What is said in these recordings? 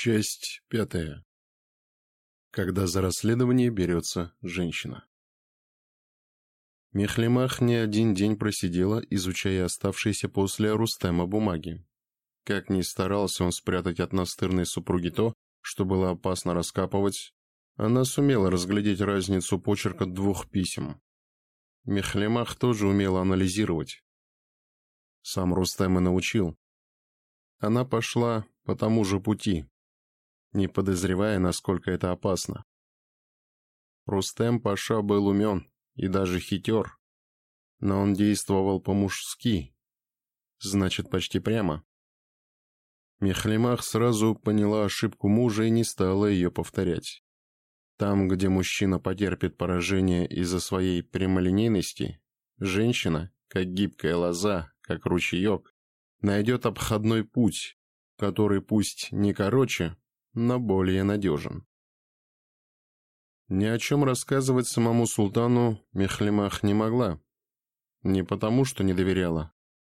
Часть пятая. Когда за расследование берется женщина. Мехлемах не один день просидела, изучая оставшиеся после Рустема бумаги. Как ни старался он спрятать от настырной супруги то, что было опасно раскапывать, она сумела разглядеть разницу почерка двух писем. Мехлемах тоже умела анализировать. Сам Рустем и научил. Она пошла по тому же пути, не подозревая, насколько это опасно. Рустем Паша был умен и даже хитер, но он действовал по-мужски, значит, почти прямо. Мехлемах сразу поняла ошибку мужа и не стала ее повторять. Там, где мужчина потерпит поражение из-за своей прямолинейности, женщина, как гибкая лоза, как ручеек, найдет обходной путь, который пусть не короче, но более надежен. Ни о чем рассказывать самому султану Мехлемах не могла. Не потому, что не доверяла,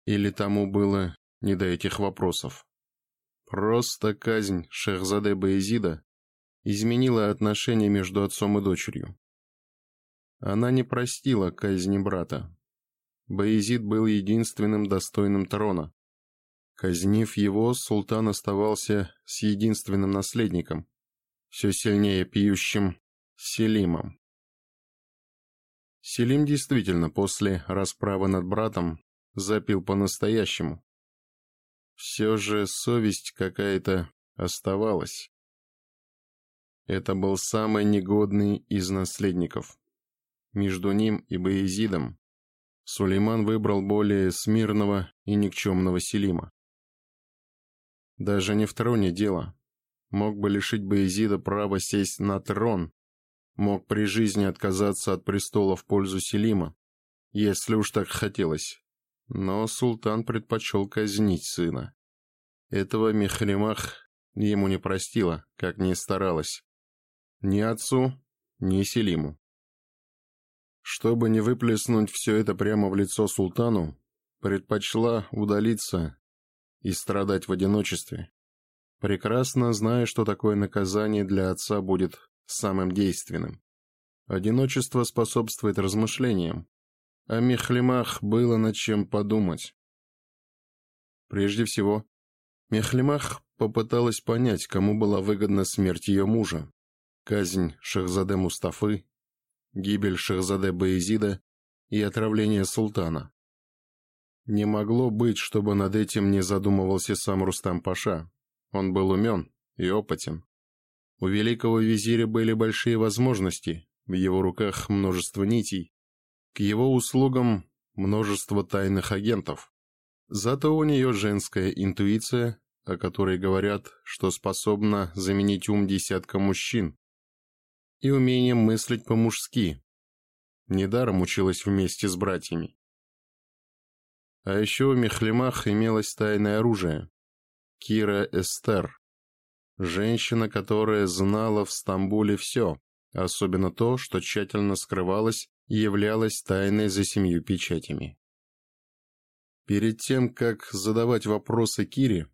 или тому было не до этих вопросов. Просто казнь Шехзаде Баезида изменила отношения между отцом и дочерью. Она не простила казни брата. Баезид был единственным достойным трона, Казнив его, султан оставался с единственным наследником, все сильнее пьющим Селимом. Селим действительно после расправы над братом запил по-настоящему. Все же совесть какая-то оставалась. Это был самый негодный из наследников. Между ним и Боязидом Сулейман выбрал более смирного и никчемного Селима. Даже не в троне дело. Мог бы лишить Боязида права сесть на трон. Мог при жизни отказаться от престола в пользу Селима, если уж так хотелось. Но султан предпочел казнить сына. Этого Мехримах ему не простила, как ни старалась. Ни отцу, ни Селиму. Чтобы не выплеснуть все это прямо в лицо султану, предпочла удалиться и страдать в одиночестве, прекрасно зная, что такое наказание для отца будет самым действенным. Одиночество способствует размышлениям, а Мехлимах было над чем подумать. Прежде всего, Мехлимах попыталась понять, кому была выгодна смерть ее мужа. Казнь Шахзаде Мустафы, гибель Шахзаде Баезида и отравление султана. Не могло быть, чтобы над этим не задумывался сам Рустам Паша. Он был умен и опытен. У великого визиря были большие возможности, в его руках множество нитей. К его услугам множество тайных агентов. Зато у нее женская интуиция, о которой говорят, что способна заменить ум десятка мужчин. И умение мыслить по-мужски. Недаром училась вместе с братьями. А еще в Мехлемах имелось тайное оружие. Кира Эстер. Женщина, которая знала в Стамбуле все, особенно то, что тщательно скрывалось и являлось тайной за семью печатями. Перед тем, как задавать вопросы Кире,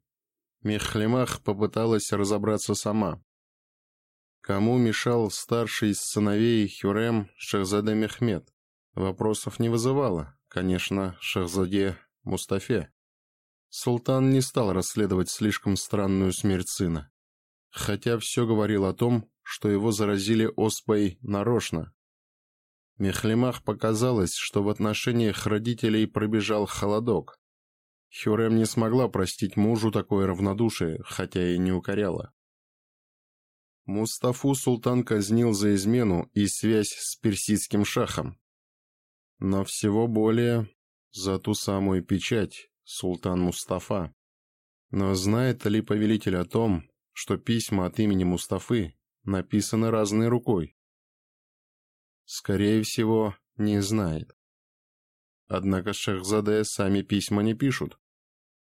Мехлемах попыталась разобраться сама. Кому мешал старший из сыновей Хюрем Шахзаде Мехмед? Вопросов не вызывало. Конечно, Шахзаде Мустафе. Султан не стал расследовать слишком странную смерть сына, хотя все говорил о том, что его заразили оспой нарочно. Мехлемах показалось, что в отношениях родителей пробежал холодок. Хюрем не смогла простить мужу такое равнодушие, хотя и не укоряла. Мустафу султан казнил за измену и связь с персидским шахом. Но всего более за ту самую печать, султан Мустафа. Но знает ли повелитель о том, что письма от имени Мустафы написаны разной рукой? Скорее всего, не знает. Однако Шахзаде сами письма не пишут.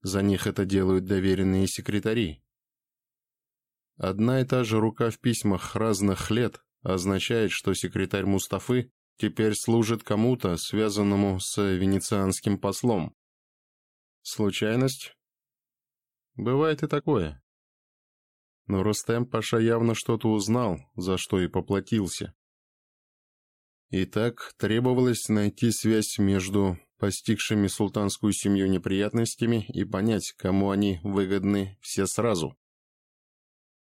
За них это делают доверенные секретари. Одна и та же рука в письмах разных лет означает, что секретарь Мустафы теперь служит кому-то, связанному с венецианским послом. Случайность? Бывает и такое. Но Рустем Паша явно что-то узнал, за что и поплатился. Итак, требовалось найти связь между постигшими султанскую семью неприятностями и понять, кому они выгодны все сразу.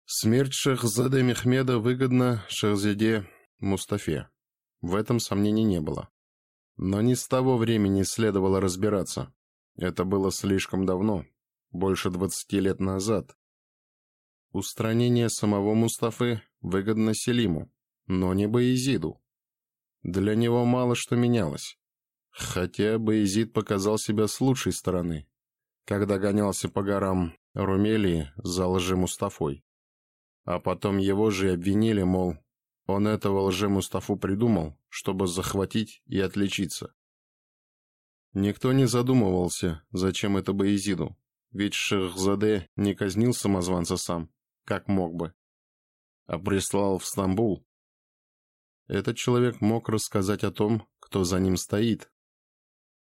Смерть Шахзаде Мехмеда выгодна Шахзаде Мустафе. В этом сомнений не было. Но не с того времени следовало разбираться. Это было слишком давно, больше 20 лет назад. Устранение самого Мустафы выгодно Селиму, но не Боязиду. Для него мало что менялось. Хотя Боязид показал себя с лучшей стороны, когда гонялся по горам Румелии за лжи Мустафой. А потом его же обвинили, мол, он этого лже-Мустафу придумал, чтобы захватить и отличиться. Никто не задумывался, зачем это Боязиду, ведь Шехзаде не казнил самозванца сам, как мог бы, а прислал в Стамбул. Этот человек мог рассказать о том, кто за ним стоит.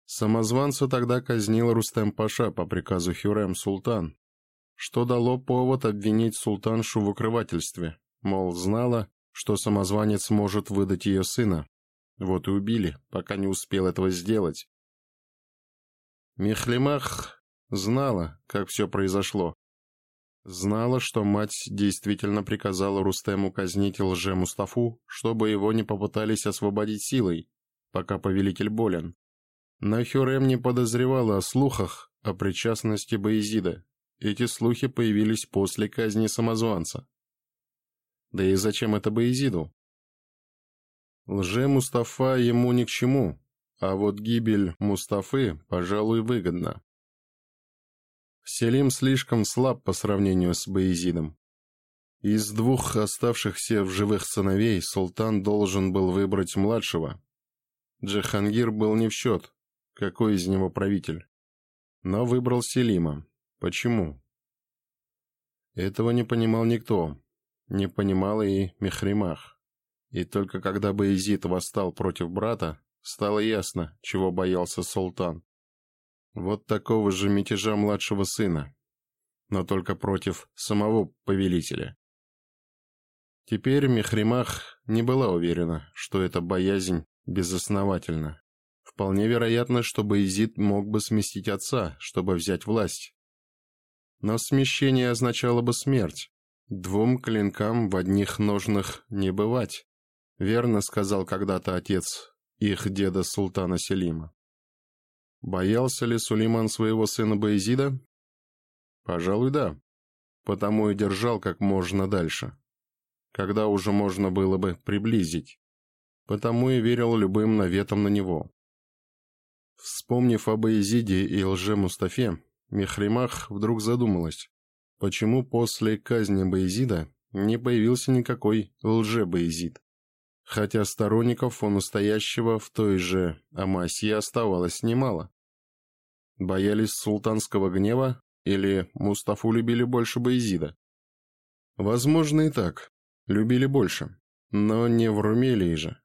Самозванца тогда казнил Рустем Паша по приказу Хюрем Султан, что дало повод обвинить султаншу в укрывательстве, мол, знала, что самозванец может выдать ее сына. Вот и убили, пока не успел этого сделать. Мехлемах знала, как все произошло. Знала, что мать действительно приказала Рустему казнить лже Мустафу, чтобы его не попытались освободить силой, пока повелитель болен. Но Хюрем не подозревала о слухах о причастности Боязида. Эти слухи появились после казни самозванца. Да и зачем это Боязиду? Лже-Мустафа ему ни к чему, а вот гибель Мустафы, пожалуй, выгодна. Селим слишком слаб по сравнению с Боязидом. Из двух оставшихся в живых сыновей султан должен был выбрать младшего. Джахангир был не в счет, какой из него правитель. Но выбрал Селима. Почему? Этого не понимал никто, не понимала и Мехримах. И только когда Боязид восстал против брата, стало ясно, чего боялся султан. Вот такого же мятежа младшего сына, но только против самого повелителя. Теперь Мехримах не была уверена, что эта боязнь безосновательна. Вполне вероятно, что Боязид мог бы сместить отца, чтобы взять власть. Но смещение означало бы смерть, Двум клинкам в одних ножных не бывать, верно сказал когда-то отец их деда султана Селима. Боялся ли Сулейман своего сына Баезида? Пожалуй, да. Потому и держал как можно дальше. Когда уже можно было бы приблизить. Потому и верил любым наветам на него. Вспомнив о Баезиде и лже Мустафе, Мехримах вдруг задумалась почему после казни Боязида не появился никакой лже-Боязид, хотя сторонников фонастоящего в той же Амасии оставалось немало. Боялись султанского гнева или Мустафу любили больше Боязида? Возможно и так, любили больше, но не в Румелии же.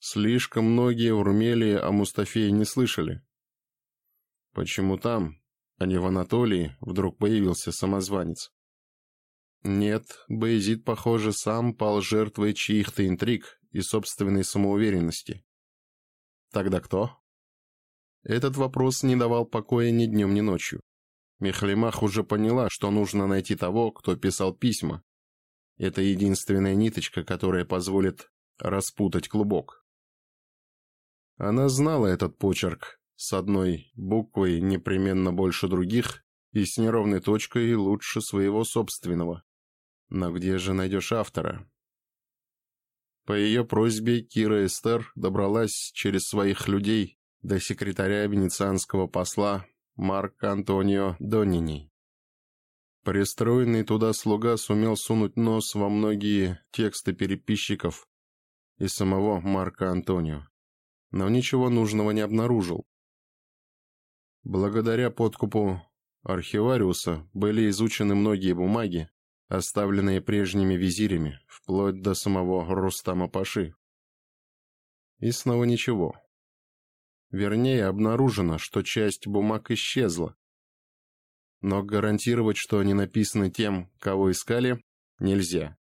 Слишком многие в Румелии о Мустафе не слышали. Почему там, а не в Анатолии, вдруг появился самозванец. Нет, Боязид, похоже, сам пал жертвой чьих-то интриг и собственной самоуверенности. Тогда кто? Этот вопрос не давал покоя ни днем, ни ночью. Мехлемах уже поняла, что нужно найти того, кто писал письма. Это единственная ниточка, которая позволит распутать клубок. Она знала этот почерк, с одной буквой непременно больше других и с неровной точкой лучше своего собственного. Но где же найдешь автора? По ее просьбе Кира Эстер добралась через своих людей до секретаря венецианского посла Марка Антонио Донини. Пристроенный туда слуга сумел сунуть нос во многие тексты переписчиков и самого Марка Антонио, но ничего нужного не обнаружил. Благодаря подкупу архивариуса были изучены многие бумаги, оставленные прежними визирями, вплоть до самого Рустама Паши. И снова ничего. Вернее, обнаружено, что часть бумаг исчезла. Но гарантировать, что они написаны тем, кого искали, нельзя.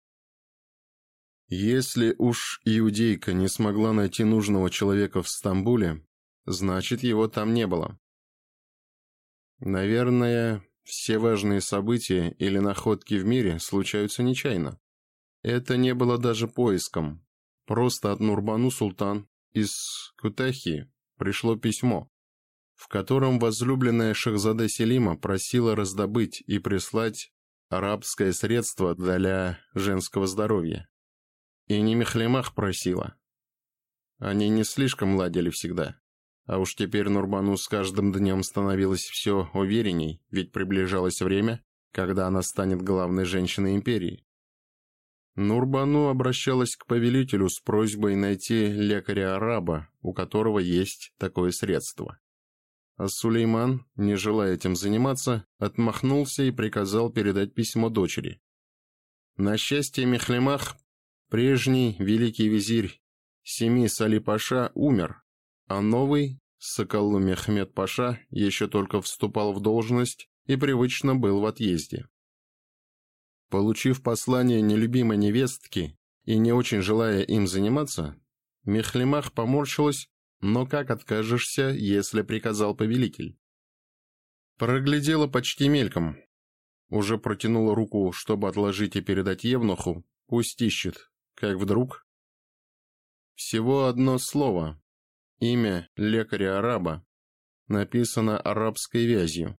Если уж иудейка не смогла найти нужного человека в Стамбуле, значит его там не было. Наверное, все важные события или находки в мире случаются нечаянно. Это не было даже поиском. Просто от Нурбану Султан из Кутахи пришло письмо, в котором возлюбленная Шахзаде Селима просила раздобыть и прислать арабское средство для женского здоровья. И не Мехлемах просила. Они не слишком ладили всегда. А уж теперь Нурбану с каждым днем становилось все уверенней, ведь приближалось время, когда она станет главной женщиной империи. Нурбану обращалась к повелителю с просьбой найти лекаря-араба, у которого есть такое средство. А Сулейман, не желая этим заниматься, отмахнулся и приказал передать письмо дочери. На счастье Мехлемах, прежний великий визирь Семи Салипаша умер, а новый, Соколу Мехмед Паша, еще только вступал в должность и привычно был в отъезде. Получив послание нелюбимой невестки и не очень желая им заниматься, Мехлимах поморщилась, но как откажешься, если приказал повелитель? Проглядела почти мельком. Уже протянула руку, чтобы отложить и передать Евнуху, пусть ищет, как вдруг... Всего одно слово, Имя лекаря-араба написано арабской вязью,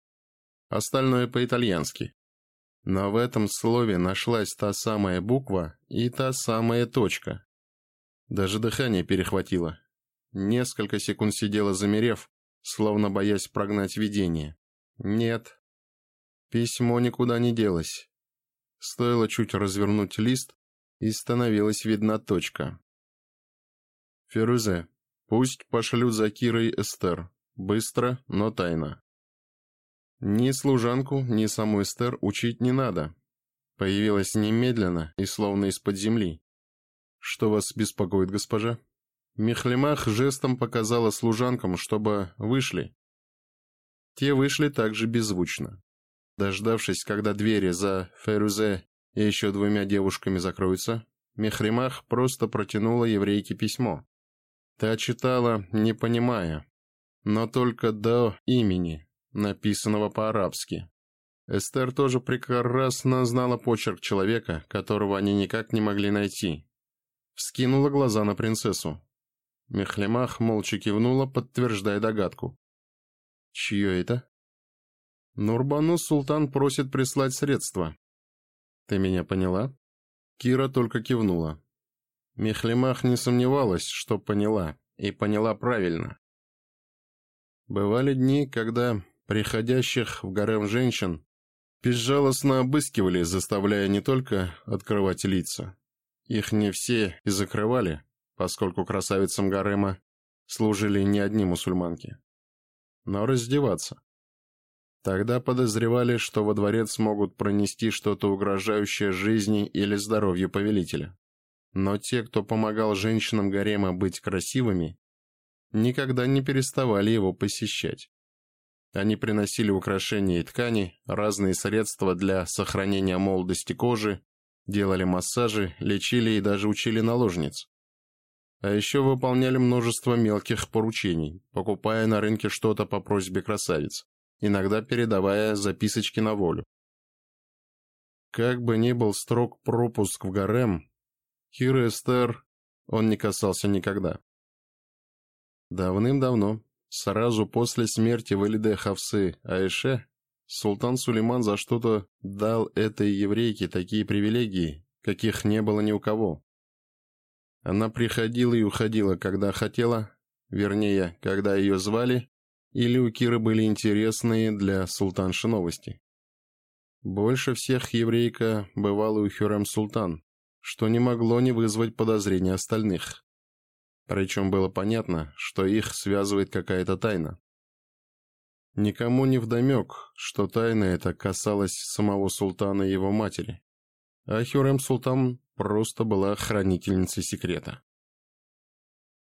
остальное по-итальянски. Но в этом слове нашлась та самая буква и та самая точка. Даже дыхание перехватило. Несколько секунд сидела замерев, словно боясь прогнать видение. Нет, письмо никуда не делось. Стоило чуть развернуть лист, и становилась видна точка. «Ферузе, Пусть пошлю за Кирой Эстер. Быстро, но тайно. Ни служанку, ни саму Эстер учить не надо. Появилась немедленно и словно из-под земли. Что вас беспокоит, госпожа? Мехлемах жестом показала служанкам, чтобы вышли. Те вышли также беззвучно. Дождавшись, когда двери за Ферузе и еще двумя девушками закроются, Мехримах просто протянула еврейке письмо. Та читала, не понимая, но только до имени, написанного по-арабски. Эстер тоже прекрасно знала почерк человека, которого они никак не могли найти. Вскинула глаза на принцессу. Мехлемах молча кивнула, подтверждая догадку. «Чье это?» «Нурбану султан просит прислать средства». «Ты меня поняла?» Кира только кивнула. Мехлемах не сомневалась, что поняла, и поняла правильно. Бывали дни, когда приходящих в гарем женщин безжалостно обыскивали, заставляя не только открывать лица. Их не все и закрывали, поскольку красавицам гарема служили не одни мусульманки. Но раздеваться. Тогда подозревали, что во дворец могут пронести что-то угрожающее жизни или здоровью повелителя но те, кто помогал женщинам гарема быть красивыми, никогда не переставали его посещать. Они приносили украшения и ткани, разные средства для сохранения молодости кожи, делали массажи, лечили и даже учили наложниц. А еще выполняли множество мелких поручений, покупая на рынке что-то по просьбе красавиц, иногда передавая записочки на волю. Как бы ни был строг пропуск в гарем, Хирестер он не касался никогда. Давным-давно, сразу после смерти Валиде Хавсы Аише, султан Сулейман за что-то дал этой еврейке такие привилегии, каких не было ни у кого. Она приходила и уходила, когда хотела, вернее, когда ее звали, или у Киры были интересные для султанши новости. Больше всех еврейка бывала у Хюрем Султан, что не могло не вызвать подозрения остальных. Причем было понятно, что их связывает какая-то тайна. Никому не вдомек, что тайна эта касалась самого султана и его матери. А Хюрем Султан просто была хранительницей секрета.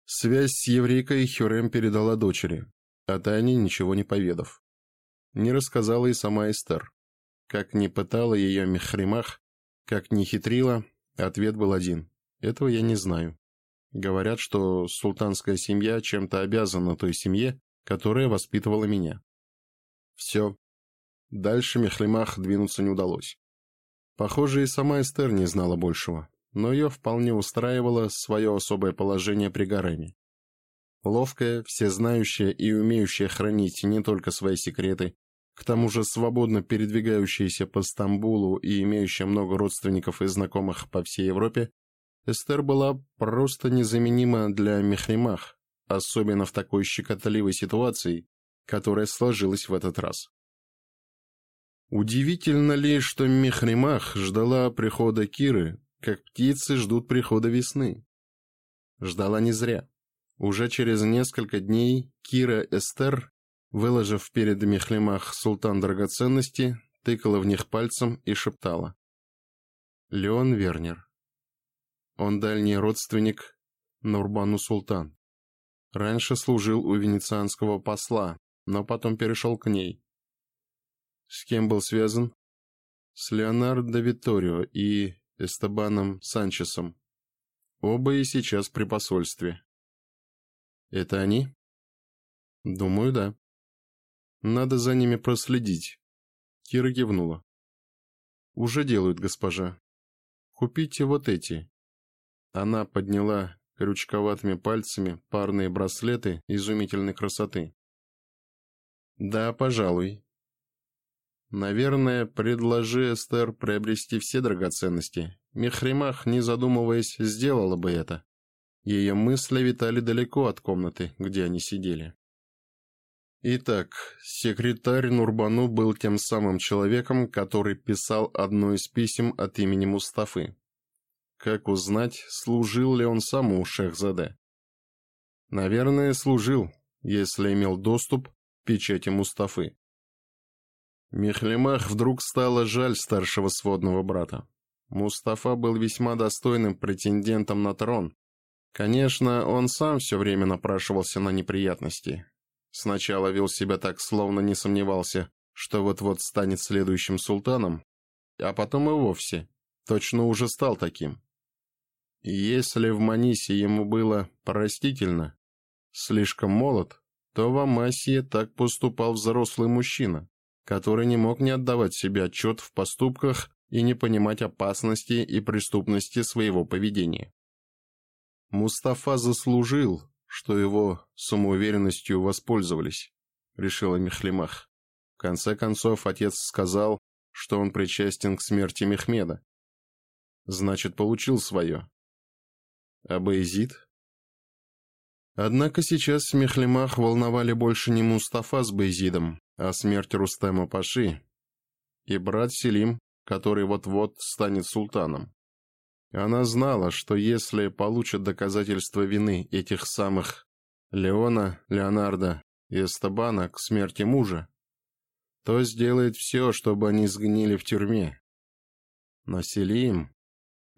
Связь с еврейкой Хюрем передала дочери, а о тайне ничего не поведав. Не рассказала и сама Эстер. Как не пытала ее Мехримах, как не хитрила, а ответ был один. Этого я не знаю. Говорят, что султанская семья чем-то обязана той семье, которая воспитывала меня. Все. Дальше Мехлемах двинуться не удалось. Похоже, и сама Эстер не знала большего, но ее вполне устраивало свое особое положение при гареме. Ловкая, всезнающая и умеющая хранить не только свои секреты, к тому же свободно передвигающаяся по Стамбулу и имеющая много родственников и знакомых по всей Европе, Эстер была просто незаменима для Мехримах, особенно в такой щекотливой ситуации, которая сложилась в этот раз. Удивительно ли, что Мехримах ждала прихода Киры, как птицы ждут прихода весны? Ждала не зря. Уже через несколько дней Кира Эстер Выложив перед Мехлемах султан драгоценности, тыкала в них пальцем и шептала. «Леон Вернер. Он дальний родственник Нурбану Султан. Раньше служил у венецианского посла, но потом перешел к ней. С кем был связан? С Леонардо Виторио и Эстебаном Санчесом. Оба и сейчас при посольстве. Это они? Думаю, да. Надо за ними проследить. Кира кивнула. Уже делают, госпожа. Купите вот эти. Она подняла крючковатыми пальцами парные браслеты изумительной красоты. Да, пожалуй. Наверное, предложи Эстер приобрести все драгоценности. Мехримах, не задумываясь, сделала бы это. Ее мысли витали далеко от комнаты, где они сидели. Итак, секретарь Нурбану был тем самым человеком, который писал одно из писем от имени Мустафы. Как узнать, служил ли он сам у Шехзаде? Наверное, служил, если имел доступ к печати Мустафы. Мехлемах вдруг стало жаль старшего сводного брата. Мустафа был весьма достойным претендентом на трон. Конечно, он сам все время напрашивался на неприятности, Сначала вел себя так, словно не сомневался, что вот-вот станет следующим султаном, а потом и вовсе, точно уже стал таким. Если в Манисе ему было простительно, слишком молод, то в Амасии так поступал взрослый мужчина, который не мог не отдавать себе отчет в поступках и не понимать опасности и преступности своего поведения. Мустафа заслужил, что его самоуверенностью воспользовались, решила Мехлемах. В конце концов, отец сказал, что он причастен к смерти Мехмеда. Значит, получил свое. А Баезид? Однако сейчас Мехлемах волновали больше не Мустафа с Баезидом, а смерть Рустема Паши и брат Селим, который вот-вот станет султаном. Она знала, что если получат доказательства вины этих самых Леона, Леонардо и Эстебана к смерти мужа, то сделает все, чтобы они сгнили в тюрьме. Но Селим...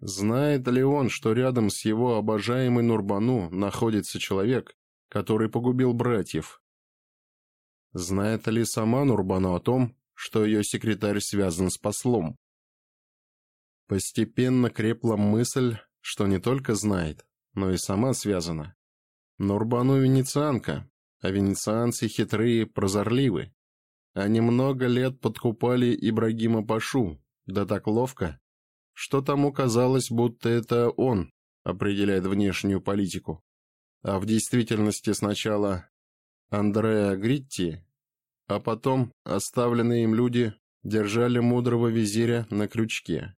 Знает ли он, что рядом с его обожаемой Нурбану находится человек, который погубил братьев? Знает ли сама Нурбану о том, что ее секретарь связан с послом? Постепенно крепла мысль, что не только знает, но и сама связана. Нурбану венецианка, а венецианцы хитрые, прозорливы. Они много лет подкупали Ибрагима Пашу, да так ловко, что тому казалось, будто это он определяет внешнюю политику. А в действительности сначала Андреа Гритти, а потом оставленные им люди держали мудрого визиря на крючке.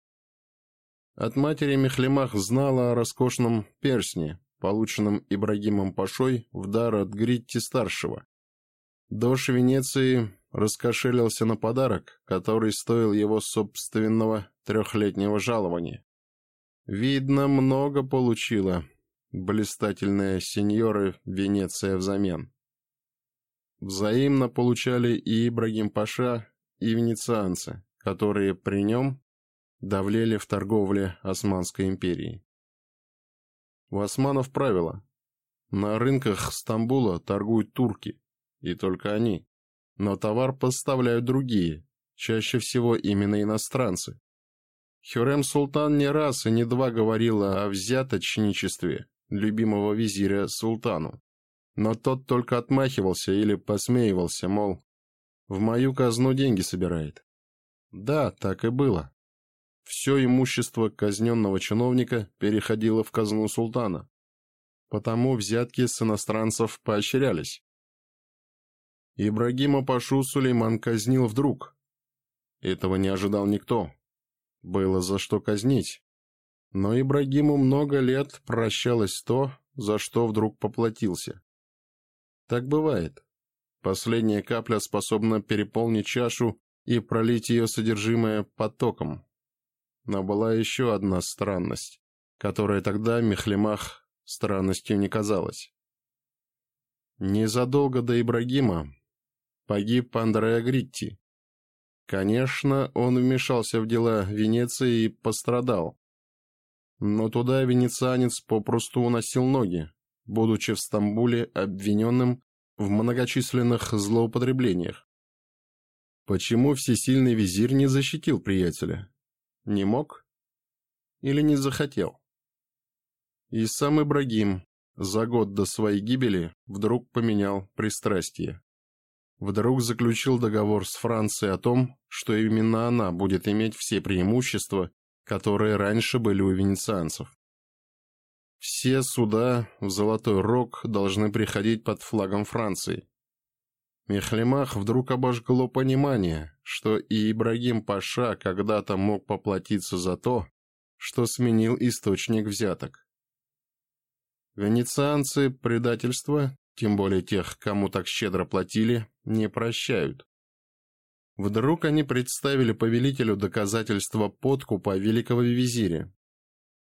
От матери Мехлемах знала о роскошном персне, полученном Ибрагимом Пашой в дар от Гритти-старшего. Дош Венеции раскошелился на подарок, который стоил его собственного трехлетнего жалования. Видно, много получила блистательная сеньоры Венеция взамен. Взаимно получали и Ибрагим Паша, и венецианцы, которые при нем давлели в торговле Османской империи. У османов правило. На рынках Стамбула торгуют турки, и только они. Но товар поставляют другие, чаще всего именно иностранцы. Хюрем Султан не раз и не два говорила о взяточничестве любимого визиря Султану. Но тот только отмахивался или посмеивался, мол, в мою казну деньги собирает. Да, так и было все имущество казненного чиновника переходило в казну султана. Потому взятки с иностранцев поощрялись. Ибрагима Пашу Сулейман казнил вдруг. Этого не ожидал никто. Было за что казнить. Но Ибрагиму много лет прощалось то, за что вдруг поплатился. Так бывает. Последняя капля способна переполнить чашу и пролить ее содержимое потоком. Но была еще одна странность, которая тогда Мехлемах странностью не казалась. Незадолго до Ибрагима погиб Андреа Гритти. Конечно, он вмешался в дела Венеции и пострадал. Но туда венецианец попросту уносил ноги, будучи в Стамбуле обвиненным в многочисленных злоупотреблениях. Почему всесильный визирь не защитил приятеля? Не мог Или не захотел? И сам Ибрагим за год до своей гибели вдруг поменял пристрастие. Вдруг заключил договор с Францией о том, что именно она будет иметь все преимущества, которые раньше были у венецианцев. Все суда в Золотой Рог должны приходить под флагом Франции. Мехлемах вдруг обожгло понимание, что и Ибрагим Паша когда-то мог поплатиться за то, что сменил источник взяток. Венецианцы предательство, тем более тех, кому так щедро платили, не прощают. Вдруг они представили повелителю доказательства подкупа великого визиря.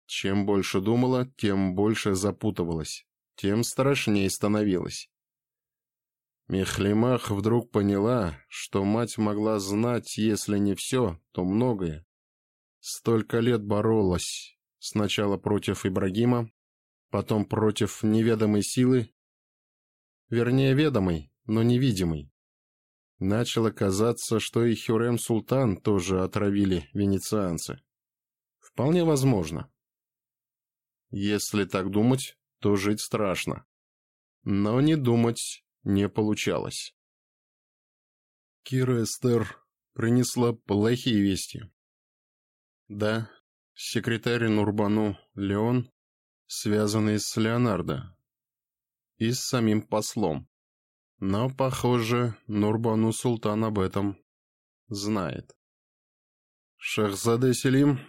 Чем больше думала, тем больше запутывалась, тем страшнее становилась. Мехлима вдруг поняла, что мать могла знать, если не все, то многое. Столько лет боролась, сначала против Ибрагима, потом против неведомой силы, вернее ведомой, но невидимой. Начало казаться, что и Хюрем Султан тоже отравили венецианцы. Вполне возможно. Если так думать, то жить страшно. Но не думать не получалось. Кира Эстер принесла плохие вести. Да, секретарь Нурбану Леон, связанный с Леонардо и с самим послом. Но, похоже, Нурбану Султан об этом знает. Шахзаде Селим?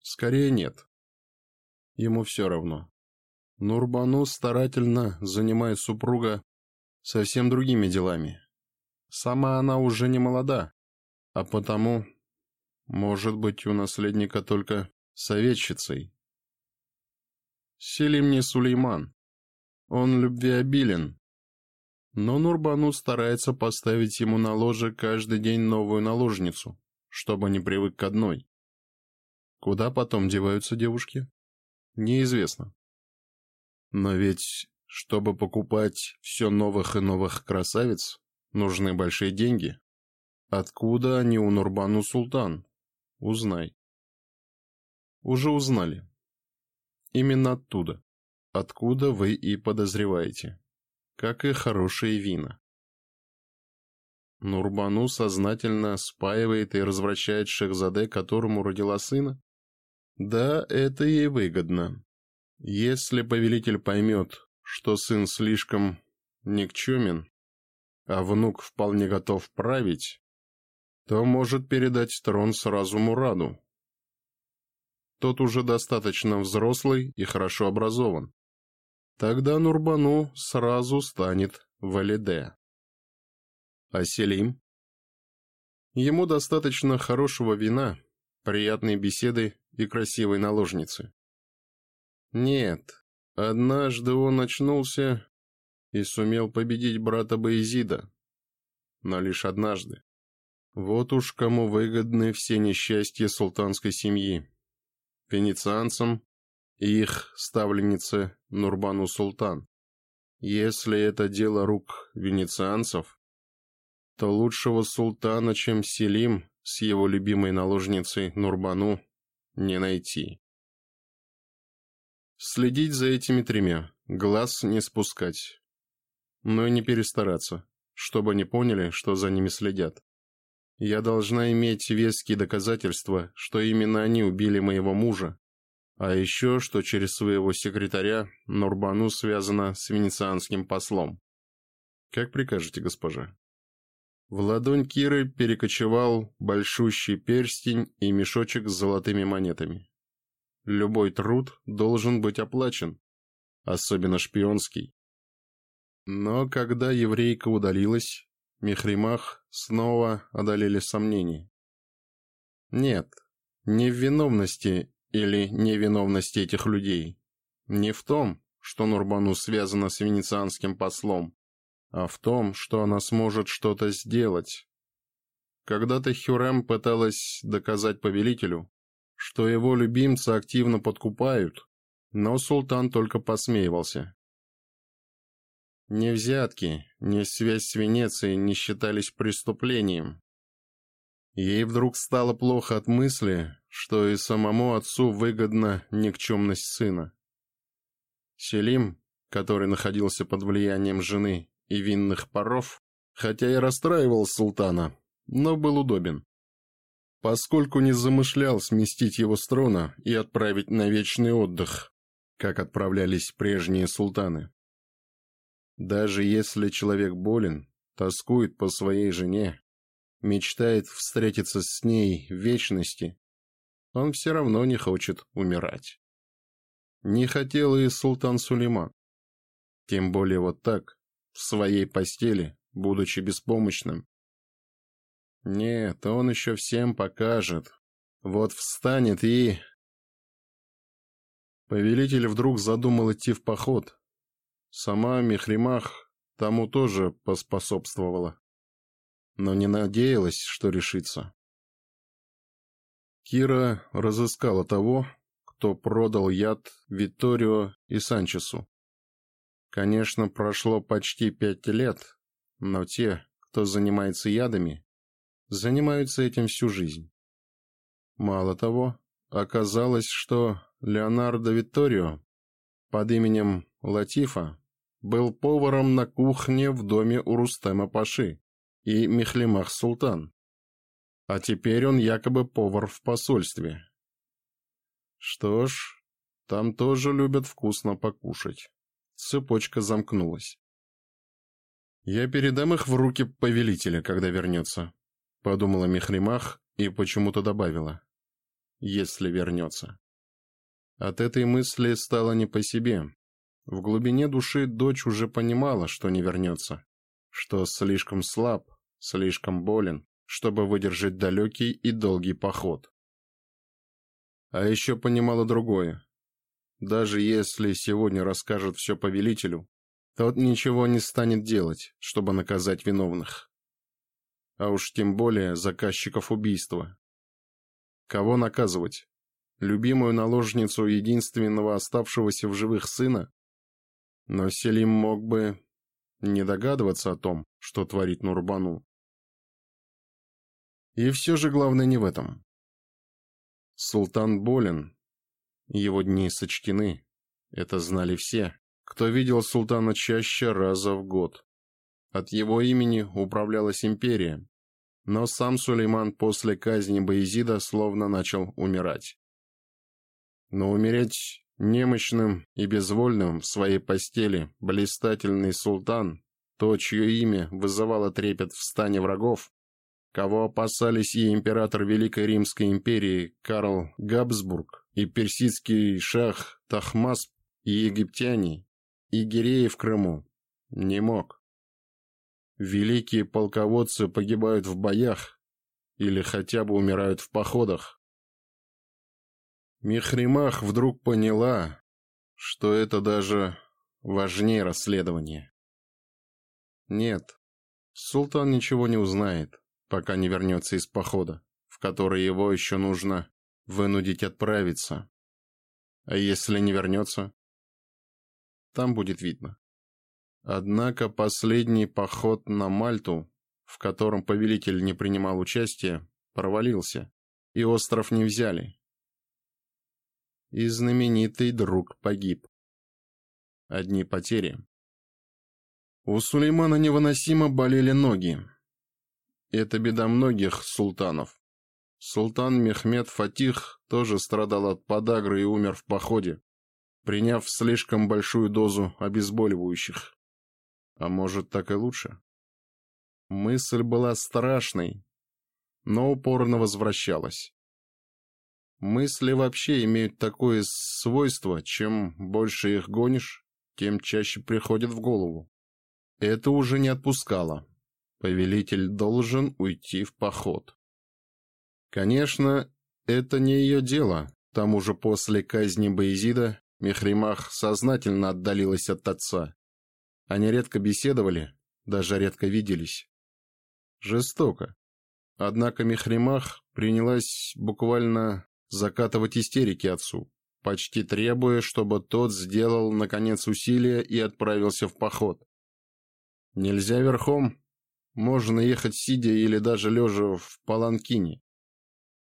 Скорее нет. Ему все равно. Нурбану старательно занимает супруга совсем другими делами. Сама она уже не молода, а потому может быть у наследника только советчицей. Селим не Сулейман. Он любвеобилен. Но Нурбану старается поставить ему на ложе каждый день новую наложницу, чтобы не привык к одной. Куда потом деваются девушки? Неизвестно. Но ведь чтобы покупать все новых и новых красавиц, нужны большие деньги. Откуда они у Нурбану Султан? Узнай. Уже узнали. Именно оттуда. Откуда вы и подозреваете. Как и хорошие вина. Нурбану сознательно спаивает и развращает Шехзаде, которому родила сына? Да, это ей выгодно. Если повелитель поймет, что сын слишком никчемен, а внук вполне готов править, то может передать трон сразу Мураду. Тот уже достаточно взрослый и хорошо образован. Тогда Нурбану сразу станет Валиде. А Селим? Ему достаточно хорошего вина, приятной беседы и красивой наложницы. Нет, Однажды он очнулся и сумел победить брата Боязида. Но лишь однажды. Вот уж кому выгодны все несчастья султанской семьи. Венецианцам и их ставленнице Нурбану Султан. Если это дело рук венецианцев, то лучшего султана, чем Селим с его любимой наложницей Нурбану, не найти. Следить за этими тремя, глаз не спускать. Но и не перестараться, чтобы они поняли, что за ними следят. Я должна иметь веские доказательства, что именно они убили моего мужа, а еще, что через своего секретаря Нурбану связано с венецианским послом. Как прикажете, госпожа. В ладонь Киры перекочевал большущий перстень и мешочек с золотыми монетами. Любой труд должен быть оплачен, особенно шпионский. Но когда еврейка удалилась, Мехримах снова одолели сомнения. Нет, не в виновности или невиновности этих людей. Не в том, что Нурбану связана с венецианским послом, а в том, что она сможет что-то сделать. Когда-то Хюрем пыталась доказать повелителю, что его любимца активно подкупают, но султан только посмеивался. Ни взятки, ни связь с Венецией не считались преступлением. Ей вдруг стало плохо от мысли, что и самому отцу выгодна никчемность сына. Селим, который находился под влиянием жены и винных паров, хотя и расстраивал султана, но был удобен поскольку не замышлял сместить его с трона и отправить на вечный отдых, как отправлялись прежние султаны. Даже если человек болен, тоскует по своей жене, мечтает встретиться с ней в вечности, он все равно не хочет умирать. Не хотел и султан Сулейман. Тем более вот так, в своей постели, будучи беспомощным, нет, он еще всем покажет. Вот встанет и... Повелитель вдруг задумал идти в поход. Сама Мехримах тому тоже поспособствовала. Но не надеялась, что решится. Кира разыскала того, кто продал яд Виторио и Санчесу. Конечно, прошло почти пять лет, но те, кто занимается ядами, занимаются этим всю жизнь. Мало того, оказалось, что Леонардо Витторио под именем Латифа был поваром на кухне в доме у Рустема Паши и Мехлемах Султан. А теперь он якобы повар в посольстве. Что ж, там тоже любят вкусно покушать. Цепочка замкнулась. Я передам их в руки повелителя, когда вернется подумала Мехримах и почему-то добавила. «Если вернется». От этой мысли стало не по себе. В глубине души дочь уже понимала, что не вернется, что слишком слаб, слишком болен, чтобы выдержать далекий и долгий поход. А еще понимала другое. Даже если сегодня расскажет все повелителю, тот ничего не станет делать, чтобы наказать виновных а уж тем более заказчиков убийства. Кого наказывать? Любимую наложницу единственного оставшегося в живых сына? Но Селим мог бы не догадываться о том, что творит Нурбану. И все же главное не в этом. Султан болен, его дни сочтены, это знали все, кто видел султана чаще раза в год. От его имени управлялась империя, но сам Сулейман после казни Боязида словно начал умирать. Но умереть немощным и безвольным в своей постели блистательный султан, то, чье имя вызывало трепет в стане врагов, кого опасались и император Великой Римской империи Карл Габсбург, и персидский шах Тахмасп, и египтяне, и гиреи в Крыму, не мог. Великие полководцы погибают в боях или хотя бы умирают в походах. Мехримах вдруг поняла, что это даже важнее расследования. Нет, султан ничего не узнает, пока не вернется из похода, в который его еще нужно вынудить отправиться. А если не вернется, там будет видно. Однако последний поход на Мальту, в котором повелитель не принимал участия, провалился, и остров не взяли. И знаменитый друг погиб. Одни потери. У Сулеймана невыносимо болели ноги. Это беда многих султанов. Султан Мехмед Фатих тоже страдал от подагры и умер в походе, приняв слишком большую дозу обезболивающих. А может, так и лучше? Мысль была страшной, но упорно возвращалась. Мысли вообще имеют такое свойство, чем больше их гонишь, тем чаще приходят в голову. Это уже не отпускало. Повелитель должен уйти в поход. Конечно, это не ее дело. К тому же после казни Боязида Мехримах сознательно отдалилась от отца они редко беседовали, даже редко виделись. Жестоко. Однако Мехримах принялась буквально закатывать истерики отцу, почти требуя, чтобы тот сделал, наконец, усилие и отправился в поход. Нельзя верхом, можно ехать сидя или даже лежа в паланкине.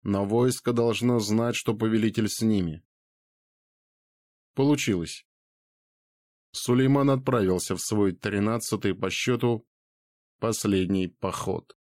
Но войско должно знать, что повелитель с ними. Получилось. Сулейман отправился в свой тринадцатый по счету последний поход.